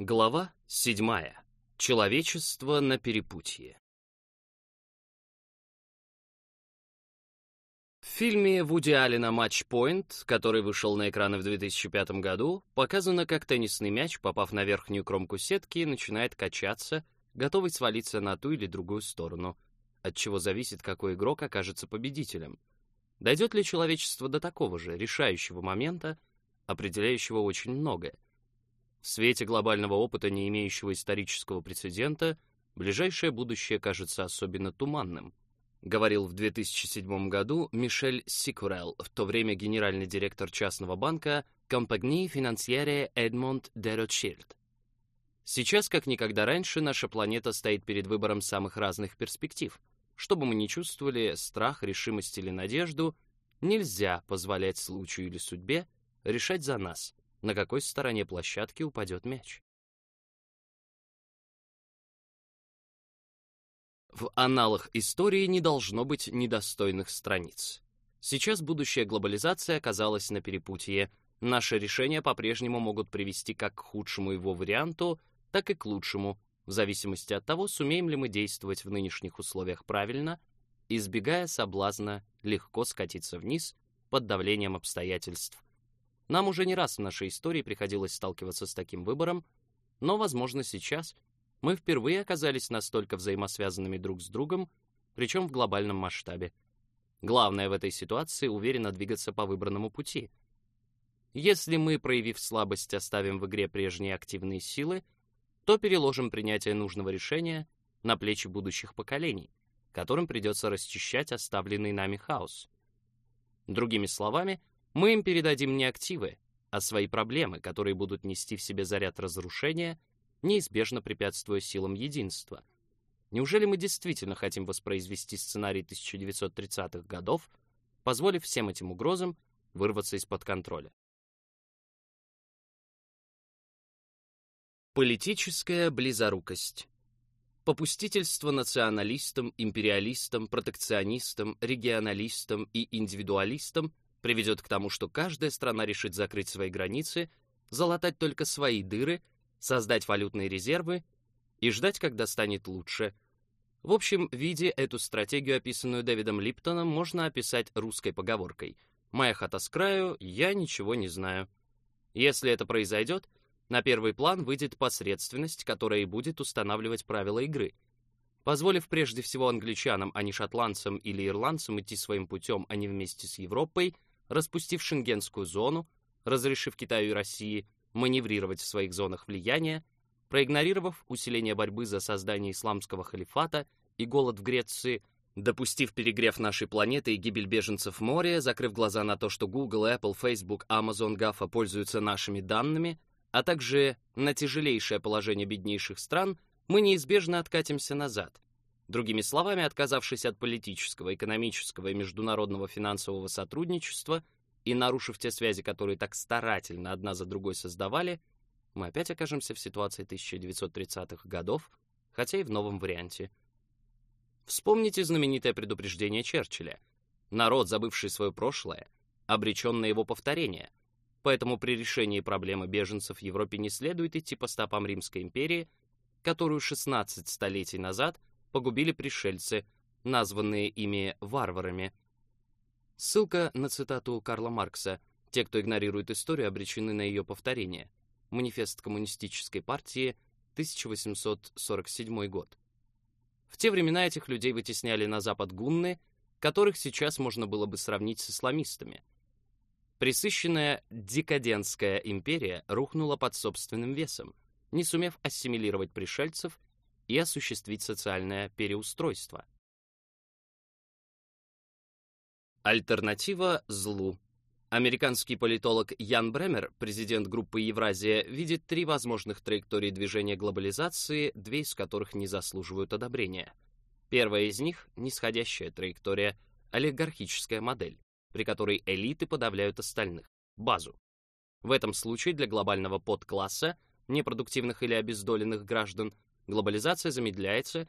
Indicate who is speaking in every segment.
Speaker 1: Глава 7. Человечество на перепутье. В фильме Вуди «Матч-Пойнт», который вышел на экраны в 2005 году, показано, как теннисный мяч, попав на верхнюю кромку сетки, начинает качаться, готовый свалиться на ту или другую сторону, от чего зависит, какой игрок окажется победителем. Дойдет ли человечество до такого же решающего момента, определяющего очень многое? В свете глобального опыта, не имеющего исторического прецедента, ближайшее будущее кажется особенно туманным, говорил в 2007 году Мишель Сикурел, в то время генеральный директор частного банка Compagnie Financière Edmond de Rothschild. Сейчас, как никогда раньше, наша планета стоит перед выбором самых разных перспектив. Чтобы мы не чувствовали страх, решимость или надежду, нельзя позволять случаю или судьбе решать за нас — на какой стороне площадки упадет мяч. В аналах истории не должно быть недостойных страниц. Сейчас будущая глобализация оказалась на перепутье. Наши решения по-прежнему могут привести как к худшему его варианту, так и к лучшему, в зависимости от того, сумеем ли мы действовать в нынешних условиях правильно, избегая соблазна легко скатиться вниз под давлением обстоятельств нам уже не раз в нашей истории приходилось сталкиваться с таким выбором, но, возможно, сейчас мы впервые оказались настолько взаимосвязанными друг с другом, причем в глобальном масштабе. Главное в этой ситуации уверенно двигаться по выбранному пути. Если мы, проявив слабость, оставим в игре прежние активные силы, то переложим принятие нужного решения на плечи будущих поколений, которым придется расчищать оставленный нами хаос. Другими словами, мы им передадим не активы, а свои проблемы, которые будут нести в себе заряд разрушения, неизбежно препятствуя силам единства. Неужели мы действительно хотим воспроизвести сценарий 1930-х годов, позволив всем этим угрозам вырваться из-под контроля? Политическая близорукость Попустительство националистам, империалистам, протекционистам, регионалистам и индивидуалистам приведет к тому, что каждая страна решит закрыть свои границы, залатать только свои дыры, создать валютные резервы и ждать, когда станет лучше. В общем виде эту стратегию, описанную Дэвидом Липтоном, можно описать русской поговоркой «Моя хата с краю, я ничего не знаю». Если это произойдет, на первый план выйдет посредственность, которая и будет устанавливать правила игры. Позволив прежде всего англичанам, а не шотландцам или ирландцам идти своим путем, а не вместе с Европой, распустив шенгенскую зону, разрешив Китаю и России маневрировать в своих зонах влияния, проигнорировав усиление борьбы за создание исламского халифата и голод в Греции, допустив перегрев нашей планеты и гибель беженцев в море, закрыв глаза на то, что Google, Apple, Facebook, Amazon, GAFA пользуются нашими данными, а также на тяжелейшее положение беднейших стран, мы неизбежно откатимся назад. Другими словами, отказавшись от политического, экономического и международного финансового сотрудничества и нарушив те связи, которые так старательно одна за другой создавали, мы опять окажемся в ситуации 1930-х годов, хотя и в новом варианте. Вспомните знаменитое предупреждение Черчилля. Народ, забывший свое прошлое, обречен на его повторение. Поэтому при решении проблемы беженцев в Европе не следует идти по стопам Римской империи, которую 16 столетий назад – погубили пришельцы, названные ими варварами. Ссылка на цитату Карла Маркса «Те, кто игнорирует историю, обречены на ее повторение». Манифест коммунистической партии, 1847 год. В те времена этих людей вытесняли на запад гунны, которых сейчас можно было бы сравнить с исламистами. Присыщенная декадентская империя рухнула под собственным весом, не сумев ассимилировать пришельцев и осуществить социальное переустройство. Альтернатива злу. Американский политолог Ян Бремер, президент группы Евразия, видит три возможных траектории движения глобализации, две из которых не заслуживают одобрения. Первая из них — нисходящая траектория, олигархическая модель, при которой элиты подавляют остальных, базу. В этом случае для глобального подкласса, непродуктивных или обездоленных граждан, глобализация замедляется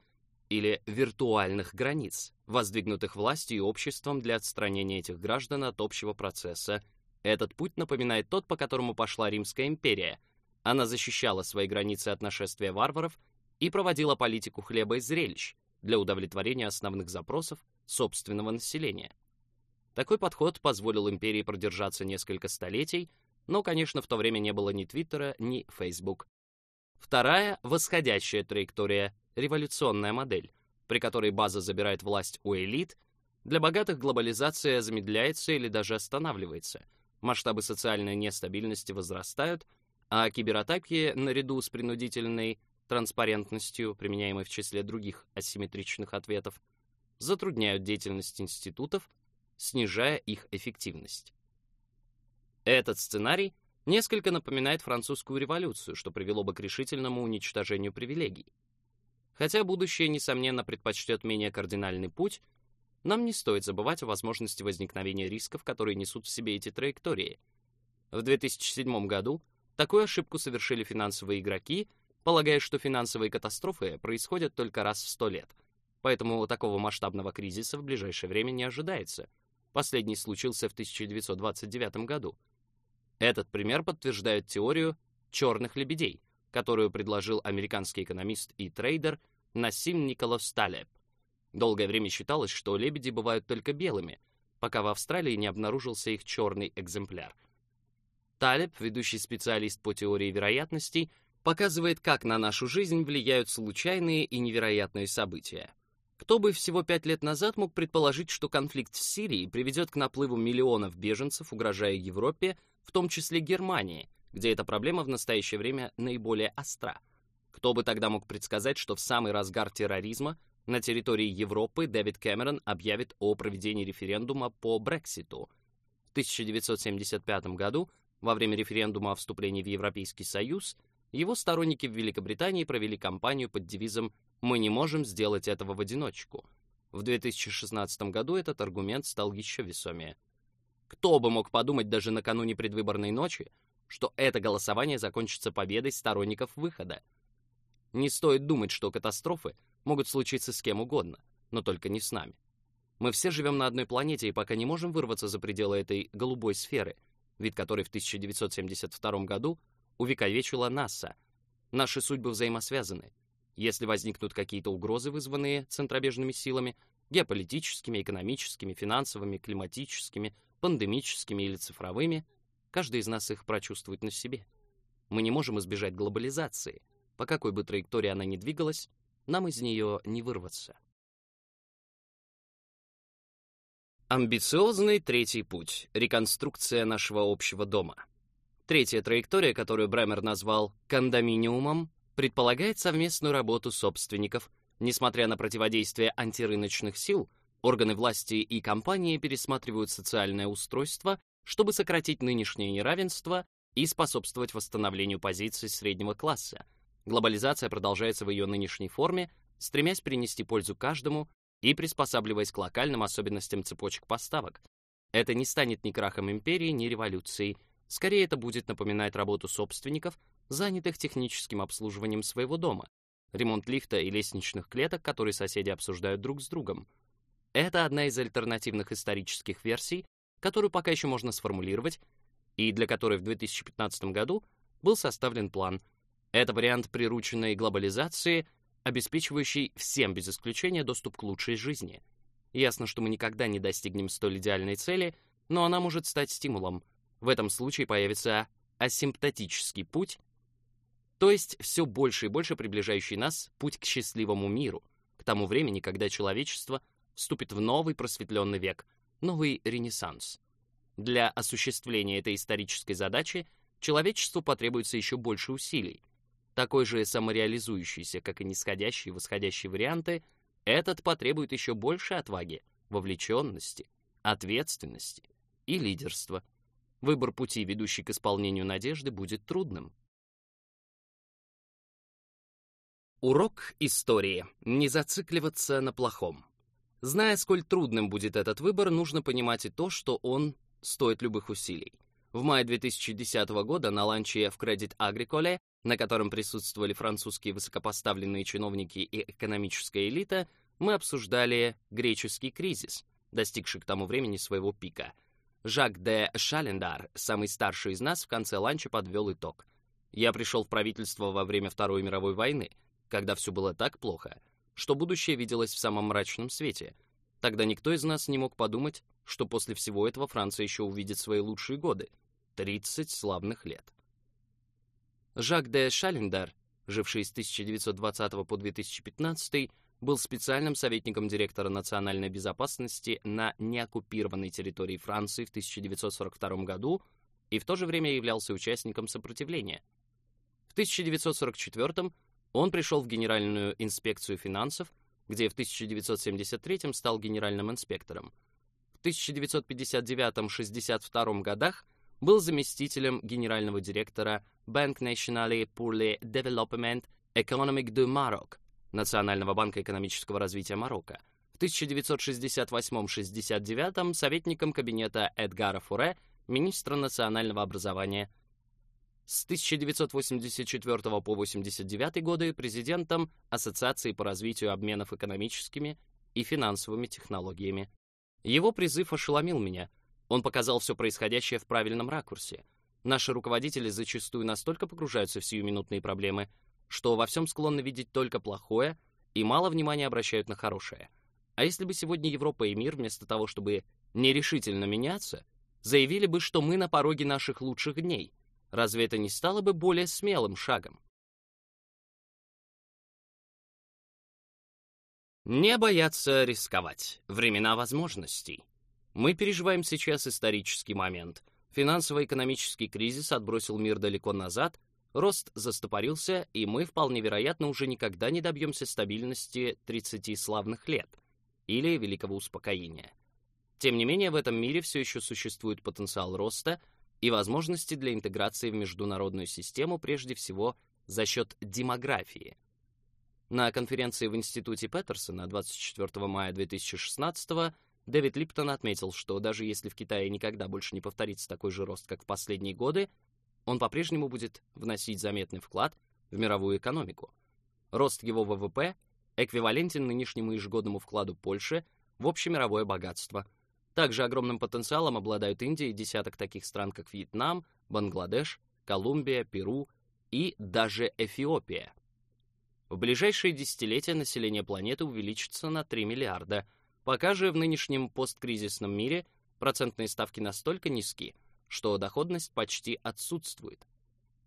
Speaker 1: или виртуальных границ, воздвигнутых властью и обществом для отстранения этих граждан от общего процесса. Этот путь напоминает тот, по которому пошла Римская империя, Она защищала свои границы от нашествия варваров и проводила политику хлеба и зрелищ для удовлетворения основных запросов собственного населения. Такой подход позволил империи продержаться несколько столетий, но, конечно, в то время не было ни Твиттера, ни Фейсбук. Вторая — восходящая траектория, революционная модель, при которой база забирает власть у элит, для богатых глобализация замедляется или даже останавливается, масштабы социальной нестабильности возрастают, а кибератаки, наряду с принудительной транспарентностью, применяемой в числе других асимметричных ответов, затрудняют деятельность институтов, снижая их эффективность. Этот сценарий несколько напоминает французскую революцию, что привело бы к решительному уничтожению привилегий. Хотя будущее, несомненно, предпочтет менее кардинальный путь, нам не стоит забывать о возможности возникновения рисков, которые несут в себе эти траектории. В 2007 году такую ошибку совершили финансовые игроки, полагая, что финансовые катастрофы происходят только раз в 100 лет. Поэтому такого масштабного кризиса в ближайшее время не ожидается. Последний случился в 1929 году. Этот пример подтверждает теорию черных лебедей, которую предложил американский экономист и трейдер Насим Николас Талеб. Долгое время считалось, что лебеди бывают только белыми, пока в Австралии не обнаружился их черный экземпляр. Талеб, ведущий специалист по теории вероятностей, показывает, как на нашу жизнь влияют случайные и невероятные события. Кто бы всего пять лет назад мог предположить, что конфликт в Сирии приведет к наплыву миллионов беженцев, угрожая Европе, в том числе Германии, где эта проблема в настоящее время наиболее остра. Кто бы тогда мог предсказать, что в самый разгар терроризма на территории Европы Дэвид Кэмерон объявит о проведении референдума по Брекситу. В 1975 году, во время референдума о вступлении в Европейский Союз, его сторонники в Великобритании провели кампанию под девизом «Мы не можем сделать этого в одиночку». В 2016 году этот аргумент стал еще весомее. Кто бы мог подумать даже накануне предвыборной ночи, что это голосование закончится победой сторонников выхода. Не стоит думать, что катастрофы могут случиться с кем угодно, но только не с нами. Мы все живем на одной планете и пока не можем вырваться за пределы этой голубой сферы, вид которой в 1972 году увековечила НАСА. Наши судьбы взаимосвязаны. Если возникнут какие-то угрозы, вызванные центробежными силами, геополитическими, экономическими, финансовыми, климатическими, пандемическими или цифровыми, Каждый из нас их прочувствует на себе. Мы не можем избежать глобализации. По какой бы траектории она ни двигалась, нам из нее не вырваться. Амбициозный третий путь. Реконструкция нашего общего дома. Третья траектория, которую Бремер назвал кондоминиумом, предполагает совместную работу собственников. Несмотря на противодействие антирыночных сил, органы власти и компании пересматривают социальное устройство чтобы сократить нынешнее неравенство и способствовать восстановлению позиций среднего класса. Глобализация продолжается в ее нынешней форме, стремясь принести пользу каждому и приспосабливаясь к локальным особенностям цепочек поставок. Это не станет ни крахом империи, ни революцией. Скорее, это будет напоминать работу собственников, занятых техническим обслуживанием своего дома, ремонт лифта и лестничных клеток, которые соседи обсуждают друг с другом. Это одна из альтернативных исторических версий, которую пока еще можно сформулировать, и для которой в 2015 году был составлен план. Это вариант прирученной глобализации, обеспечивающий всем без исключения доступ к лучшей жизни. Ясно, что мы никогда не достигнем столь идеальной цели, но она может стать стимулом. В этом случае появится асимптотический путь, то есть все больше и больше приближающий нас путь к счастливому миру, к тому времени, когда человечество вступит в новый просветленный век, новый ренессанс. Для осуществления этой исторической задачи человечеству потребуется еще больше усилий. Такой же самореализующийся, как и нисходящие и восходящие варианты, этот потребует еще больше отваги, вовлеченности, ответственности и лидерства. Выбор пути, ведущий к исполнению надежды, будет трудным. Урок истории. Не зацикливаться на плохом. Зная, сколь трудным будет этот выбор, нужно понимать и то, что он стоит любых усилий. В мае 2010 года на ланче в Credit Agricole, на котором присутствовали французские высокопоставленные чиновники и экономическая элита, мы обсуждали греческий кризис, достигший к тому времени своего пика. Жак де Шалендар, самый старший из нас, в конце ланча подвел итог. Я пришел в правительство во время Второй мировой войны, когда все было так плохо, что будущее виделось в самом мрачном свете. Тогда никто из нас не мог подумать, что после всего этого Франция еще увидит свои лучшие годы — 30 славных лет. Жак де Шалендар, живший с 1920 по 2015, был специальным советником директора национальной безопасности на неоккупированной территории Франции в 1942 году и в то же время являлся участником сопротивления. В 1944 он пришел в Генеральную инспекцию финансов, где в 1973 стал генеральным инспектором. В 1959-62 годах был заместителем генерального директора Banque Nationale pour le Développement Économique du Maroc, Национального банка экономического развития Марокко. В 1968-69 советником кабинета Эдгара Фуре, министра национального образования. С 1984 по 89 годы президентом Ассоциации по развитию обменов экономическими и финансовыми технологиями. Его призыв ошеломил меня. Он показал все происходящее в правильном ракурсе. Наши руководители зачастую настолько погружаются в сиюминутные проблемы, что во всем склонны видеть только плохое и мало внимания обращают на хорошее. А если бы сегодня Европа и мир, вместо того, чтобы нерешительно меняться, заявили бы, что мы на пороге наших лучших дней, разве это не стало бы более смелым шагом? Не бояться рисковать. Времена возможностей. Мы переживаем сейчас исторический момент. Финансово-экономический кризис отбросил мир далеко назад, рост застопорился, и мы, вполне вероятно, уже никогда не добьемся стабильности 30 славных лет или великого успокоения. Тем не менее, в этом мире все еще существует потенциал роста и возможности для интеграции в международную систему, прежде всего за счет демографии. На конференции в Институте Петерсона 24 мая 2016 Дэвид Липтон отметил, что даже если в Китае никогда больше не повторится такой же рост, как в последние годы, он по-прежнему будет вносить заметный вклад в мировую экономику. Рост его ВВП эквивалентен нынешнему ежегодному вкладу Польши в общемировое богатство. Также огромным потенциалом обладают Индия и десяток таких стран, как Вьетнам, Бангладеш, Колумбия, Перу и даже Эфиопия. В ближайшие десятилетия население планеты увеличится на 3 миллиарда, пока же в нынешнем посткризисном мире процентные ставки настолько низки, что доходность почти отсутствует.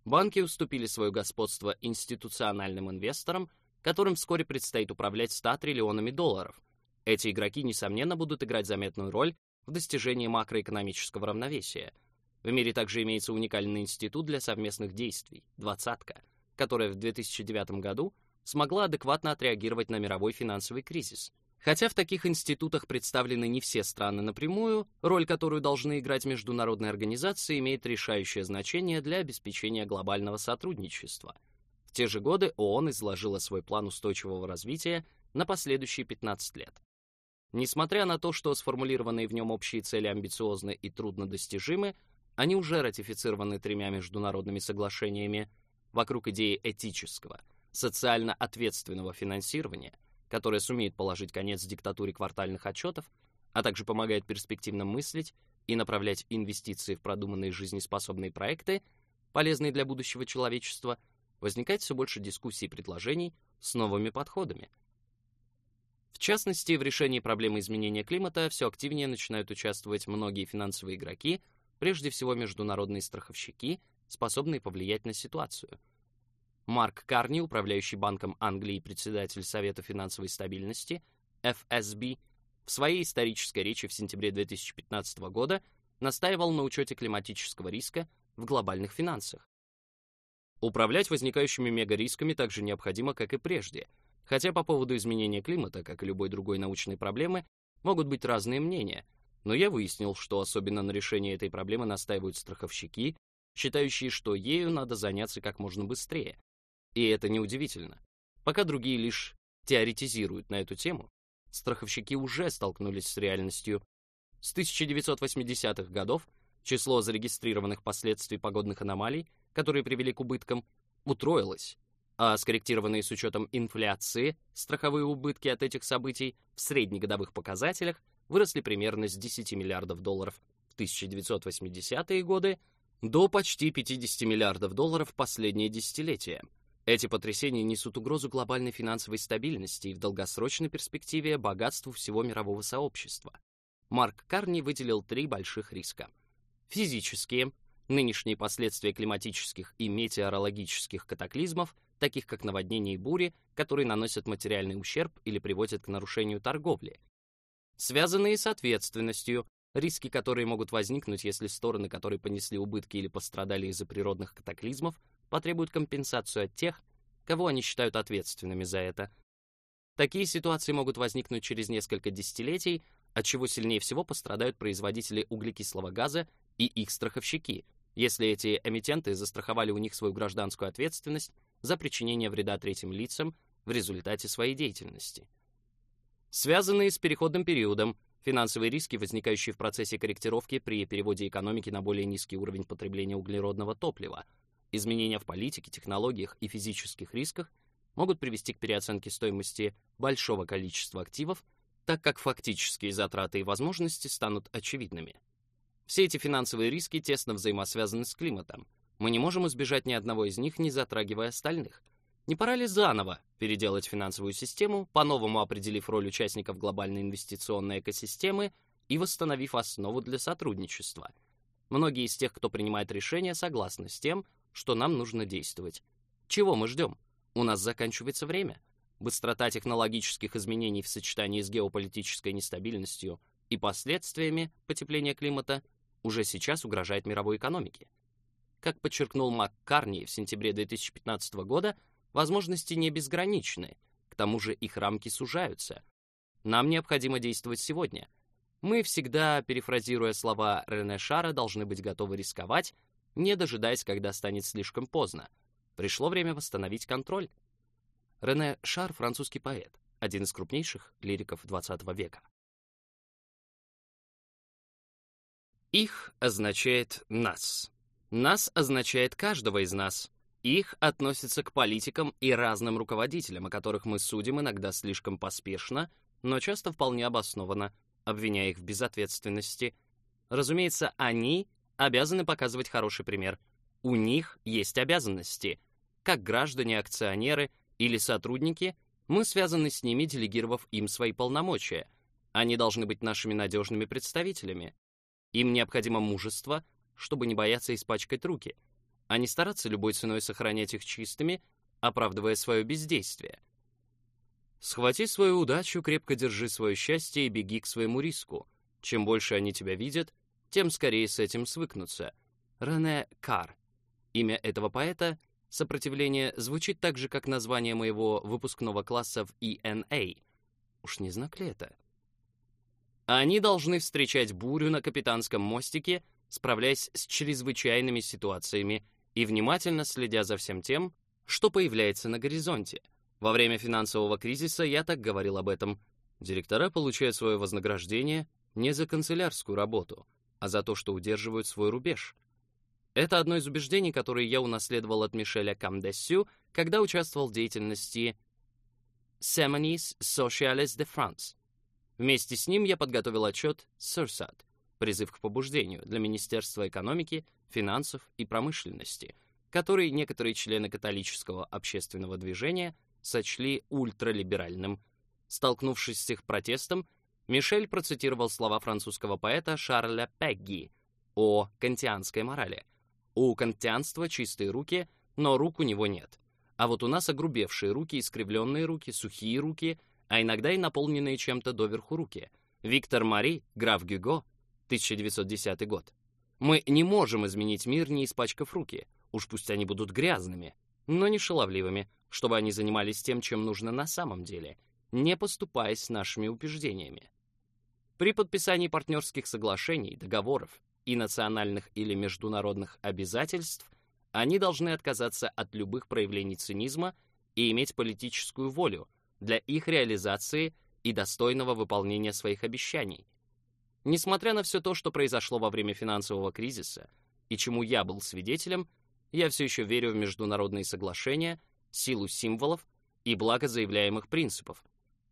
Speaker 1: Банки уступили свое господство институциональным инвесторам, которым вскоре предстоит управлять 100 триллионами долларов. Эти игроки, несомненно, будут играть заметную роль в достижении макроэкономического равновесия. В мире также имеется уникальный институт для совместных действий — «двадцатка», которая в 2009 году смогла адекватно отреагировать на мировой финансовый кризис — Хотя в таких институтах представлены не все страны напрямую, роль, которую должны играть международные организации, имеет решающее значение для обеспечения глобального сотрудничества. В те же годы ООН изложила свой план устойчивого развития на последующие 15 лет. Несмотря на то, что сформулированные в нем общие цели амбициозны и труднодостижимы, они уже ратифицированы тремя международными соглашениями вокруг идеи этического, социально ответственного финансирования – которая сумеет положить конец диктатуре квартальных отчетов, а также помогает перспективно мыслить и направлять инвестиции в продуманные жизнеспособные проекты, полезные для будущего человечества, возникает все больше дискуссий и предложений с новыми подходами. В частности, в решении проблемы изменения климата все активнее начинают участвовать многие финансовые игроки, прежде всего международные страховщики, способные повлиять на ситуацию — Марк Карни, управляющий Банком Англии и председатель Совета финансовой стабильности, FSB, в своей исторической речи в сентябре 2015 года настаивал на учете климатического риска в глобальных финансах. Управлять возникающими мегарисками также необходимо, как и прежде, хотя по поводу изменения климата, как и любой другой научной проблемы, могут быть разные мнения, но я выяснил, что особенно на решение этой проблемы настаивают страховщики, считающие, что ею надо заняться как можно быстрее, и это неудивительно. Пока другие лишь теоретизируют на эту тему, страховщики уже столкнулись с реальностью. С 1980-х годов число зарегистрированных последствий погодных аномалий, которые привели к убыткам, утроилось, а скорректированные с учетом инфляции страховые убытки от этих событий в среднегодовых показателях выросли примерно с 10 миллиардов долларов в 1980-е годы до почти 50 миллиардов долларов в последнее десятилетие. Эти потрясения несут угрозу глобальной финансовой стабильности и в долгосрочной перспективе богатству всего мирового сообщества. Марк Карни выделил три больших риска. Физические, нынешние последствия климатических и метеорологических катаклизмов, таких как наводнения и бури, которые наносят материальный ущерб или приводят к нарушению торговли. Связанные с ответственностью, риски, которые могут возникнуть, если стороны, которые понесли убытки или пострадали из-за природных катаклизмов, потребуют компенсацию от тех, кого они считают ответственными за это. Такие ситуации могут возникнуть через несколько десятилетий, от чего сильнее всего пострадают производители углекислого газа и их страховщики, если эти эмитенты застраховали у них свою гражданскую ответственность за причинение вреда третьим лицам в результате своей деятельности. Связанные с переходным периодом, финансовые риски, возникающие в процессе корректировки при переводе экономики на более низкий уровень потребления углеродного топлива, изменения в политике, технологиях и физических рисках могут привести к переоценке стоимости большого количества активов, так как фактические затраты и возможности станут очевидными. Все эти финансовые риски тесно взаимосвязаны с климатом. Мы не можем избежать ни одного из них, не затрагивая остальных. Не пора ли заново переделать финансовую систему, по-новому определив роль участников глобальной инвестиционной экосистемы и восстановив основу для сотрудничества? Многие из тех, кто принимает решения, согласны с тем, что нам нужно действовать. Чего мы ждем? У нас заканчивается время. Быстрота технологических изменений в сочетании с геополитической нестабильностью и последствиями потепления климата уже сейчас угрожает мировой экономике. Как подчеркнул Маккарни в сентябре 2015 года, возможности не безграничны, к тому же их рамки сужаются. Нам необходимо действовать сегодня. Мы всегда, перефразируя слова Рене Шара, должны быть готовы рисковать, не дожидаясь, когда станет слишком поздно. Пришло время восстановить контроль. Рене Шар — французский поэт, один из крупнейших лириков XX века. Их означает «нас». Нас означает каждого из нас. Их относится к политикам и разным руководителям, о которых мы судим иногда слишком поспешно, но часто вполне обоснованно, обвиняя их в безответственности. Разумеется, они обязаны показывать хороший пример. У них есть обязанности. Как граждане-акционеры или сотрудники, мы связаны с ними, делегировав им свои полномочия. Они должны быть нашими надежными представителями. Им необходимо мужество, чтобы не бояться испачкать руки, а не стараться любой ценой сохранять их чистыми, оправдывая свое бездействие. Схвати свою удачу, крепко держи свое счастье и беги к своему риску. Чем больше они тебя видят, тем скорее с этим свыкнутся. Рене Кар. Имя этого поэта «Сопротивление» звучит так же, как название моего выпускного класса в ENA. Уж не знак ли это? Они должны встречать бурю на капитанском мостике, справляясь с чрезвычайными ситуациями и внимательно следя за всем тем, что появляется на горизонте. Во время финансового кризиса я так говорил об этом. Директора получают свое вознаграждение не за канцелярскую работу, а за то, что удерживают свой рубеж. Это одно из убеждений, которые я унаследовал от Мишеля Камдессю, когда участвовал в деятельности Semonis Sociales de France, Вместе с ним я подготовил отчет «Сурсат» — призыв к побуждению для Министерства экономики, финансов и промышленности, который некоторые члены католического общественного движения сочли ультралиберальным. Столкнувшись с их протестом, Мишель процитировал слова французского поэта Шарля Пегги о кантианской морали. У кантианства чистые руки, но рук у него нет. А вот у нас огрубевшие руки, искривленные руки, сухие руки — а иногда и наполненные чем-то доверху руки. Виктор Мари, граф Гюго, 1910 год. Мы не можем изменить мир, не испачкав руки, уж пусть они будут грязными, но не шаловливыми, чтобы они занимались тем, чем нужно на самом деле, не поступаясь нашими убеждениями. При подписании партнерских соглашений, договоров и национальных или международных обязательств они должны отказаться от любых проявлений цинизма и иметь политическую волю, для их реализации и достойного выполнения своих обещаний. Несмотря на все то, что произошло во время финансового кризиса и чему я был свидетелем, я все еще верю в международные соглашения, силу символов и благо заявляемых принципов.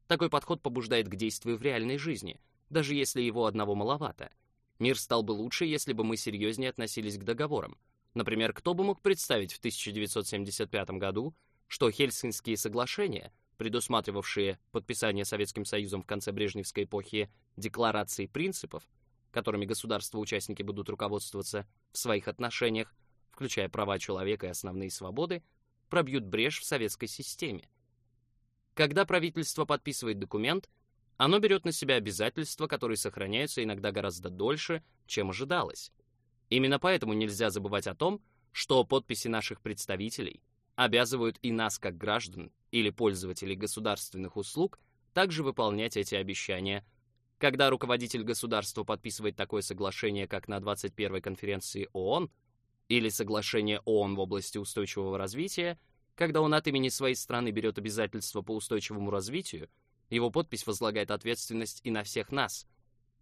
Speaker 1: Такой подход побуждает к действию в реальной жизни, даже если его одного маловато. Мир стал бы лучше, если бы мы серьезнее относились к договорам. Например, кто бы мог представить в 1975 году, что Хельсинские соглашения, предусматривавшие подписание Советским Союзом в конце Брежневской эпохи декларации принципов, которыми государства-участники будут руководствоваться в своих отношениях, включая права человека и основные свободы, пробьют брешь в советской системе. Когда правительство подписывает документ, оно берет на себя обязательства, которые сохраняются иногда гораздо дольше, чем ожидалось. Именно поэтому нельзя забывать о том, что подписи наших представителей обязывают и нас, как граждан или пользователей государственных услуг, также выполнять эти обещания. Когда руководитель государства подписывает такое соглашение, как на 21-й конференции ООН, или соглашение ООН в области устойчивого развития, когда он от имени своей страны берет обязательства по устойчивому развитию, его подпись возлагает ответственность и на всех нас,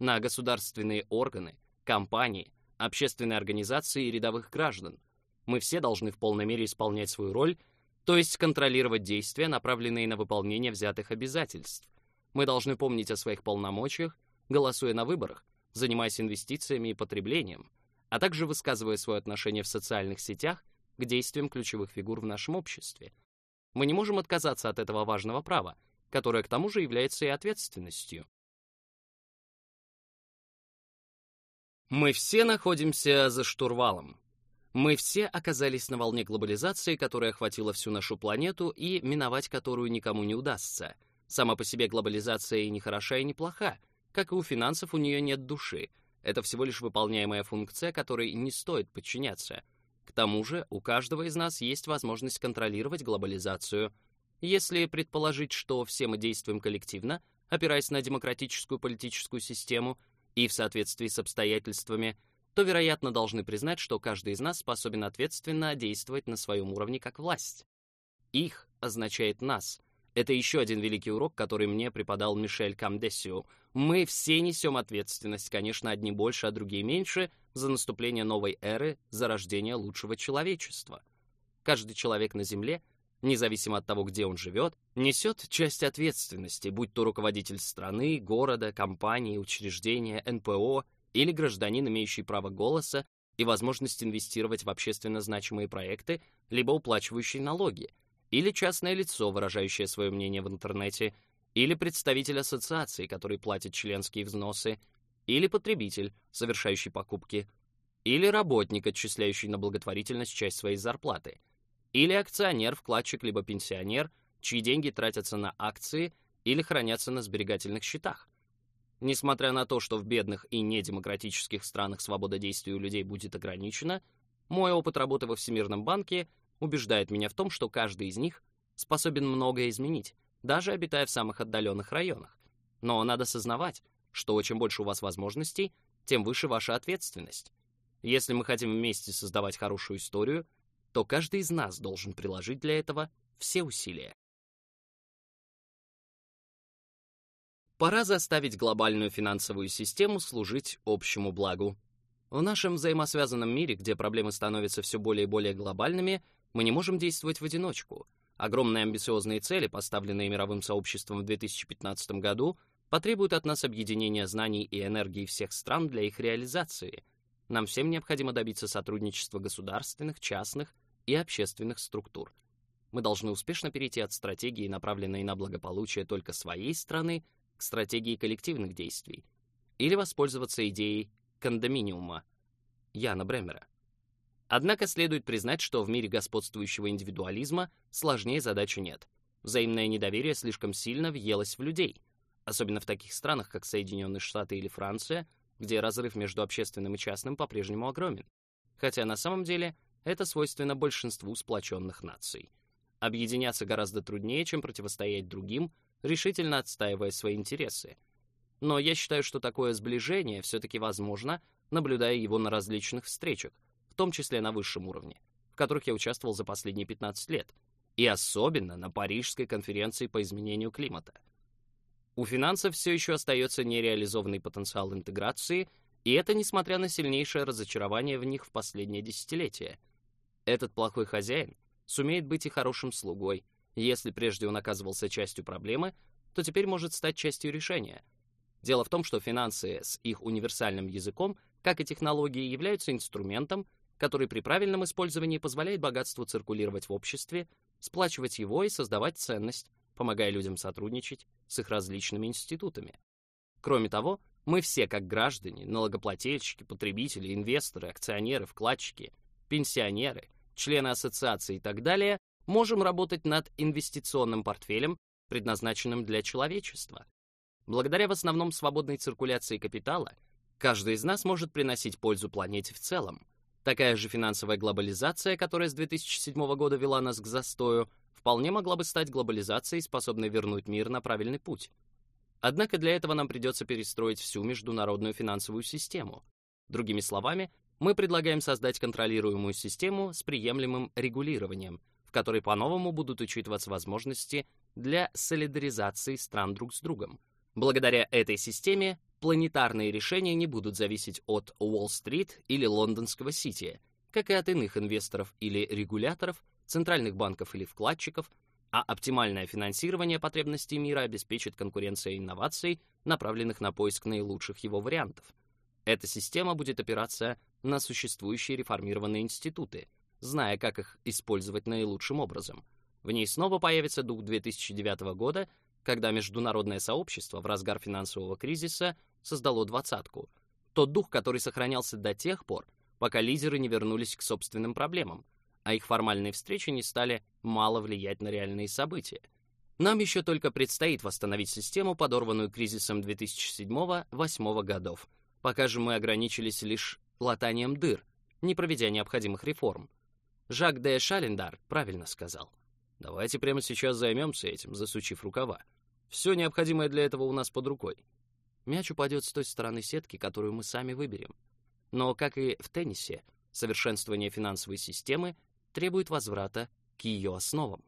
Speaker 1: на государственные органы, компании, общественные организации и рядовых граждан. Мы все должны в полной мере исполнять свою роль, то есть контролировать действия, направленные на выполнение взятых обязательств. Мы должны помнить о своих полномочиях, голосуя на выборах, занимаясь инвестициями и потреблением, а также высказывая свое отношение в социальных сетях к действиям ключевых фигур в нашем обществе. Мы не можем отказаться от этого важного права, которая к тому же является и ответственностью. Мы все находимся за штурвалом. Мы все оказались на волне глобализации, которая охватила всю нашу планету и миновать которую никому не удастся. Сама по себе глобализация и не хороша, и не плоха. Как и у финансов, у нее нет души. Это всего лишь выполняемая функция, которой не стоит подчиняться. К тому же, у каждого из нас есть возможность контролировать глобализацию – если предположить, что все мы действуем коллективно, опираясь на демократическую политическую систему и в соответствии с обстоятельствами, то, вероятно, должны признать, что каждый из нас способен ответственно действовать на своем уровне как власть. «Их» означает «нас». Это еще один великий урок, который мне преподал Мишель Камдесио. Мы все несем ответственность, конечно, одни больше, а другие меньше, за наступление новой эры, за рождение лучшего человечества. Каждый человек на Земле — независимо от того, где он живет, несет часть ответственности, будь то руководитель страны, города, компании, учреждения, НПО или гражданин, имеющий право голоса и возможность инвестировать в общественно значимые проекты, либо уплачивающий налоги, или частное лицо, выражающее свое мнение в интернете, или представитель ассоциации, который платит членские взносы, или потребитель, совершающий покупки, или работник, отчисляющий на благотворительность часть своей зарплаты – или акционер, вкладчик либо пенсионер, чьи деньги тратятся на акции или хранятся на сберегательных счетах. Несмотря на то, что в бедных и недемократических странах свобода действий у людей будет ограничена, мой опыт работы во Всемирном банке убеждает меня в том, что каждый из них способен многое изменить, даже обитая в самых отдаленных районах. Но надо сознавать, что чем больше у вас возможностей, тем выше ваша ответственность. Если мы хотим вместе создавать хорошую историю, то каждый из нас должен приложить для этого все усилия. Пора заставить глобальную финансовую систему служить общему благу. В нашем взаимосвязанном мире, где проблемы становятся все более и более глобальными, мы не можем действовать в одиночку. Огромные амбициозные цели, поставленные мировым сообществом в 2015 году, потребуют от нас объединения знаний и энергии всех стран для их реализации. Нам всем необходимо добиться сотрудничества государственных, частных и общественных структур. Мы должны успешно перейти от стратегии, направленной на благополучие только своей страны, к стратегии коллективных действий, или воспользоваться идеей кондоминиума Яна Бремера. Однако следует признать, что в мире господствующего индивидуализма сложнее задачи нет. Взаимное недоверие слишком сильно въелось в людей, особенно в таких странах, как Соединенные Штаты или Франция, где разрыв между общественным и частным по-прежнему огромен. Хотя на самом деле это свойственно большинству сплоченных наций. Объединяться гораздо труднее, чем противостоять другим, решительно отстаивая свои интересы. Но я считаю, что такое сближение все-таки возможно, наблюдая его на различных встречах, в том числе на высшем уровне, в которых я участвовал за последние 15 лет, и особенно на Парижской конференции по изменению климата. У финансов все еще остается нереализованный потенциал интеграции, и это несмотря на сильнейшее разочарование в них в последнее десятилетие — этот плохой хозяин сумеет быть и хорошим слугой. Если прежде он оказывался частью проблемы, то теперь может стать частью решения. Дело в том, что финансы с их универсальным языком, как и технологии, являются инструментом, который при правильном использовании позволяет богатству циркулировать в обществе, сплачивать его и создавать ценность, помогая людям сотрудничать с их различными институтами. Кроме того, мы все, как граждане, налогоплательщики, потребители, инвесторы, акционеры, вкладчики, пенсионеры, члены ассоциации и так далее, можем работать над инвестиционным портфелем, предназначенным для человечества. Благодаря в основном свободной циркуляции капитала, каждый из нас может приносить пользу планете в целом. Такая же финансовая глобализация, которая с 2007 года вела нас к застою, вполне могла бы стать глобализацией, способной вернуть мир на правильный путь. Однако для этого нам придется перестроить всю международную финансовую систему. Другими словами, мы предлагаем создать контролируемую систему с приемлемым регулированием, которой по-новому будут учитываться возможности для солидаризации стран друг с другом. Благодаря этой системе планетарные решения не будут зависеть от Уолл-стрит или лондонского Сити, как и от иных инвесторов или регуляторов, центральных банков или вкладчиков, а оптимальное финансирование потребностей мира обеспечит конкуренция инноваций, направленных на поиск наилучших его вариантов. Эта система будет опираться на существующие реформированные институты, зная, как их использовать наилучшим образом. В ней снова появится дух 2009 года, когда международное сообщество в разгар финансового кризиса создало двадцатку. Тот дух, который сохранялся до тех пор, пока лидеры не вернулись к собственным проблемам, а их формальные встречи не стали мало влиять на реальные события. Нам еще только предстоит восстановить систему, подорванную кризисом 2007-2008 годов, пока же мы ограничились лишь латанием дыр, не проведя необходимых реформ. Жак де Шалендар правильно сказал. Давайте прямо сейчас займемся этим, засучив рукава. Все необходимое для этого у нас под рукой. Мяч упадет с той стороны сетки, которую мы сами выберем. Но, как и в теннисе, совершенствование финансовой системы требует возврата к ее основам.